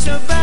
to a bad